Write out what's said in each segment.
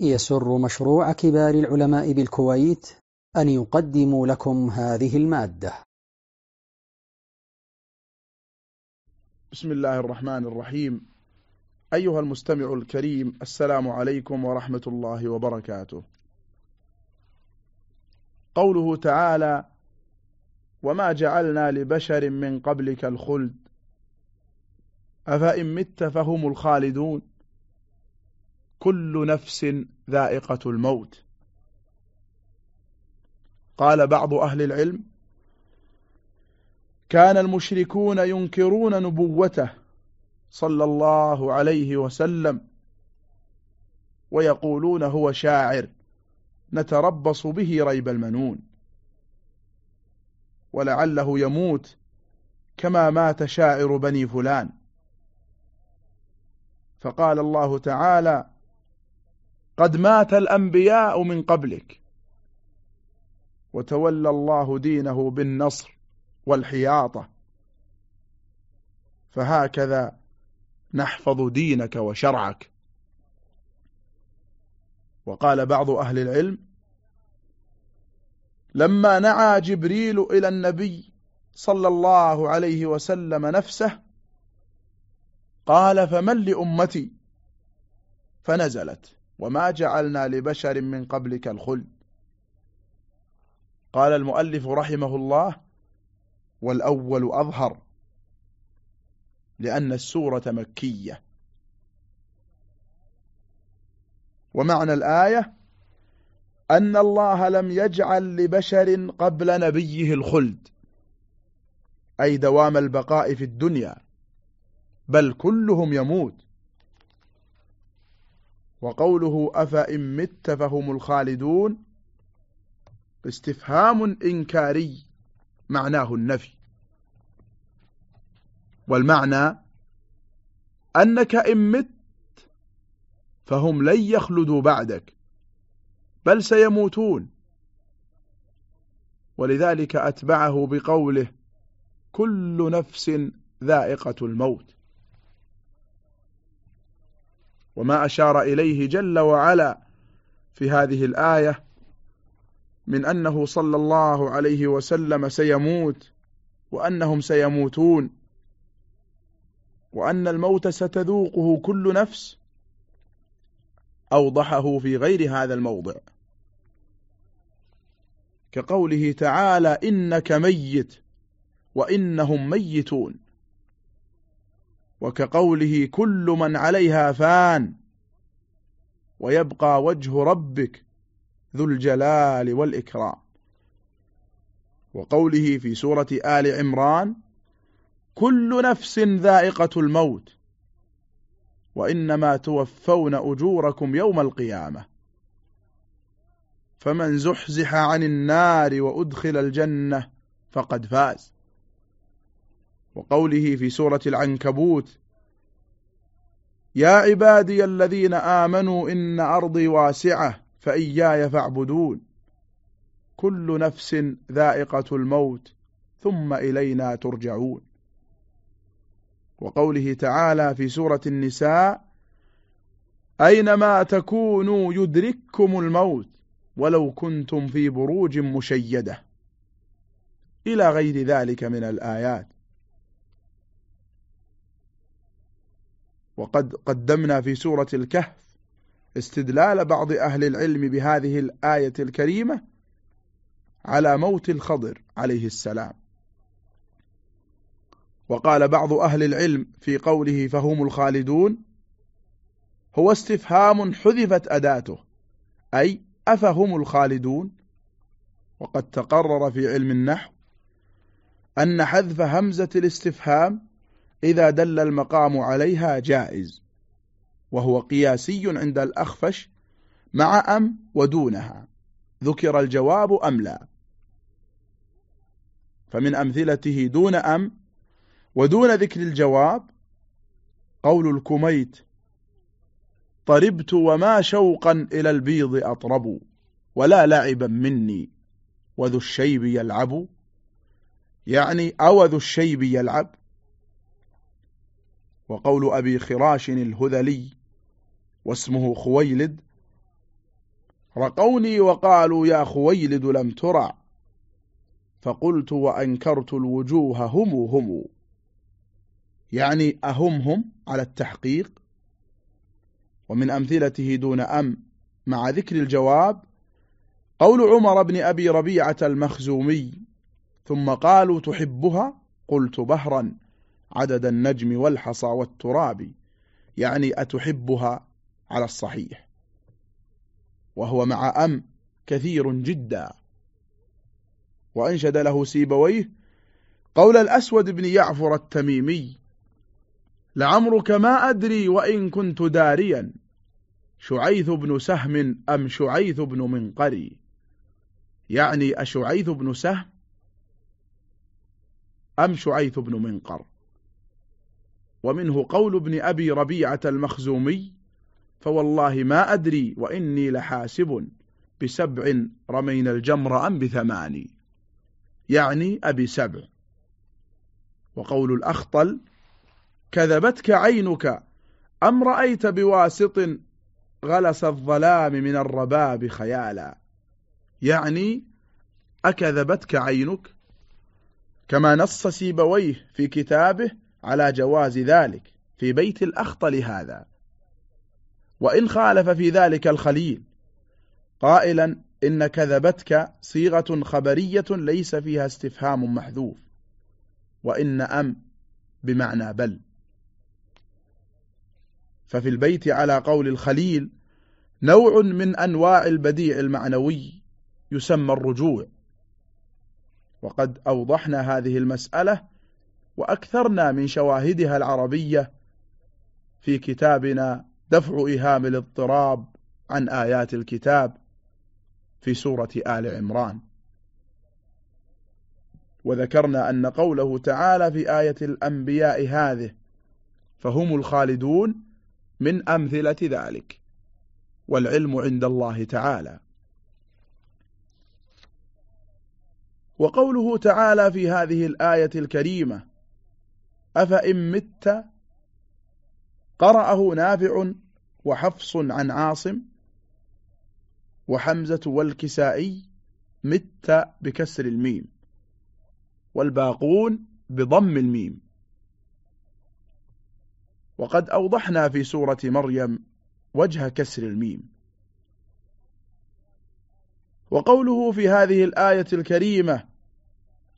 يسر مشروع كبار العلماء بالكويت أن يقدم لكم هذه المادة. بسم الله الرحمن الرحيم. أيها المستمع الكريم السلام عليكم ورحمة الله وبركاته. قوله تعالى وما جعلنا لبشر من قبلك الخلد أفإن مت فهم الخالدون. كل نفس ذائقة الموت. قال بعض أهل العلم كان المشركون ينكرون نبوته صلى الله عليه وسلم ويقولون هو شاعر نتربص به ريب المنون. ولعله يموت كما مات شاعر بني فلان. فقال الله تعالى قد مات الأنبياء من قبلك. وتولى الله دينه بالنصر والحياطة. فهكذا نحفظ دينك وشرعك. وقال بعض أهل العلم لما نعى جبريل إلى النبي صلى الله عليه وسلم نفسه قال فمن لأمتي؟ فنزلت. وما جعلنا لبشر من قبلك الخلد. قال المؤلف رحمه الله والأول أظهر لأن السورة مكية. ومعنى الآية أن الله لم يجعل لبشر قبل نبيه الخلد أي دوام البقاء في الدنيا بل كلهم يموت. وقوله أفإن مت فهم الخالدون استفهام إنكاري معناه النفي. والمعنى أنك إن مت فهم لن يخلدوا بعدك بل سيموتون. ولذلك أتبعه بقوله كل نفس ذائقة الموت. وما أشار إليه جل وعلا في هذه الآية من أنه صلى الله عليه وسلم سيموت وأنهم سيموتون وأن الموت ستذوقه كل نفس أوضحه في غير هذا الموضع. كقوله تعالى إنك ميت وإنهم ميتون. وكقوله كل من عليها فان ويبقى وجه ربك ذو الجلال والإكرام. وقوله في سورة آل عمران كل نفس ذائقة الموت وإنما توفون أجوركم يوم القيامة. فمن زحزح عن النار وأدخل الجنة فقد فاز. وقوله في سورة العنكبوت يا عبادي الذين آمنوا إن أرضي واسعة فإياي فاعبدون. كل نفس ذائقة الموت ثم إلينا ترجعون. وقوله تعالى في سورة النساء أينما تكونوا يدرككم الموت ولو كنتم في بروج مشيدة. إلى غير ذلك من الآيات. وقد قدمنا في سورة الكهف استدلال بعض أهل العلم بهذه الآية الكريمة على موت الخضر عليه السلام. وقال بعض أهل العلم في قوله فهم الخالدون هو استفهام حذفت أداته أي أفهم الخالدون؟ وقد تقرر في علم النحو أن حذف همزة الاستفهام إذا دل المقام عليها جائز وهو قياسي عند الأخفش مع أم ودونها ذكر الجواب أم لا. فمن أمثلته دون أم ودون ذكر الجواب قول الكميت طربت وما شوقا إلى البيض أطرب ولا لعبا مني وذو الشيب يلعب يعني أو ذو الشيب يلعب وقول أبي خراش الهذلي واسمه خويلد رقوني وقالوا يا خويلد لم ترع فقلت وأنكرت الوجوه هم هم. يعني أهم هم على التحقيق؟ ومن أمثلته دون أم مع ذكر الجواب قول عمر بن أبي ربيعة المخزومي ثم قالوا تحبها؟ قلت بهرا. عدد النجم والحصى والتراب يعني أتحبها على الصحيح. وهو مع أم كثير جدا. وأنشد له سيبويه قول الأسود بن يعفر التميمي لعمرك ما أدري وإن كنت داريا شعيث بن سهم أم شعيث بن منقري. يعني أشعيث بن سهم أم شعيث بن منقر. ومنه قول ابن أبي ربيعة المخزومي فوالله ما أدري وإني لحاسب بسبع رمينا الجمر أم بثماني يعني أبي سبع. وقول الأخطل كذبتك عينك أم رأيت بواسط غلس الظلام من الرباب خيالا. يعني أكذبتك عينك؟ كما نص سيبويه في كتابه على جواز ذلك في بيت الأخطل هذا. وإن خالف في ذلك الخليل قائلا إن كذبتك صيغة خبرية ليس فيها استفهام محذوف وإن أم بمعنى بل. ففي البيت على قول الخليل نوع من أنواع البديع المعنوي يسمى الرجوع. وقد أوضحنا هذه المسألة وأكثرنا من شواهدها العربية في كتابنا دفع إيهام الاضطراب عن آيات الكتاب في سورة آل عمران. وذكرنا أن قوله تعالى في آية الأنبياء هذه فهم الخالدون من أمثلة ذلك والعلم عند الله تعالى. وقوله تعالى في هذه الآية الكريمة أفإن مت قرأه نافع وحفص عن عاصم وحمزة والكسائي مت بكسر الميم والباقون بضم الميم وقد أوضحنا في سورة مريم وجه كسر الميم وقوله في هذه الآية الكريمة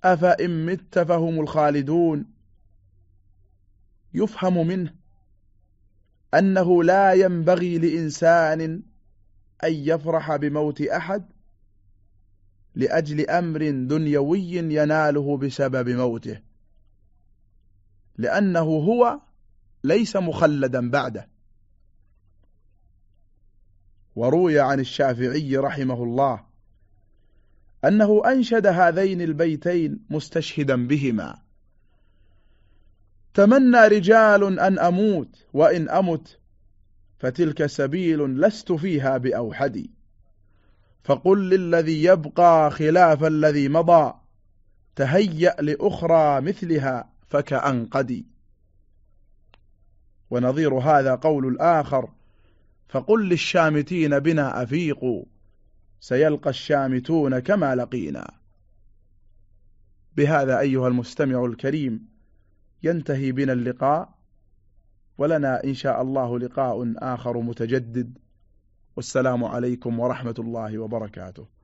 أفإن مت فهم الخالدون يفهم منه أنه لا ينبغي لإنسان أن يفرح بموت أحد لأجل أمر دنيوي يناله بسبب موته لأنه هو ليس مخلدا بعده. وروي عن الشافعي رحمه الله أنه أنشد هذين البيتين مستشهدا بهما. تمنى رجال أن أموت وإن أمت فتلك سبيل لست فيها بأوحدي. فقل للذي يبقى خلاف الذي مضى تهيأ لأخرى مثلها فكأنقدي. ونظير هذا قول الآخر فقل للشامتين بنا أفيقوا سيلقى الشامتون كما لقينا. بهذا أيها المستمع الكريم ينتهي بنا اللقاء. ولنا إن شاء الله لقاء آخر متجدد. والسلام عليكم ورحمة الله وبركاته.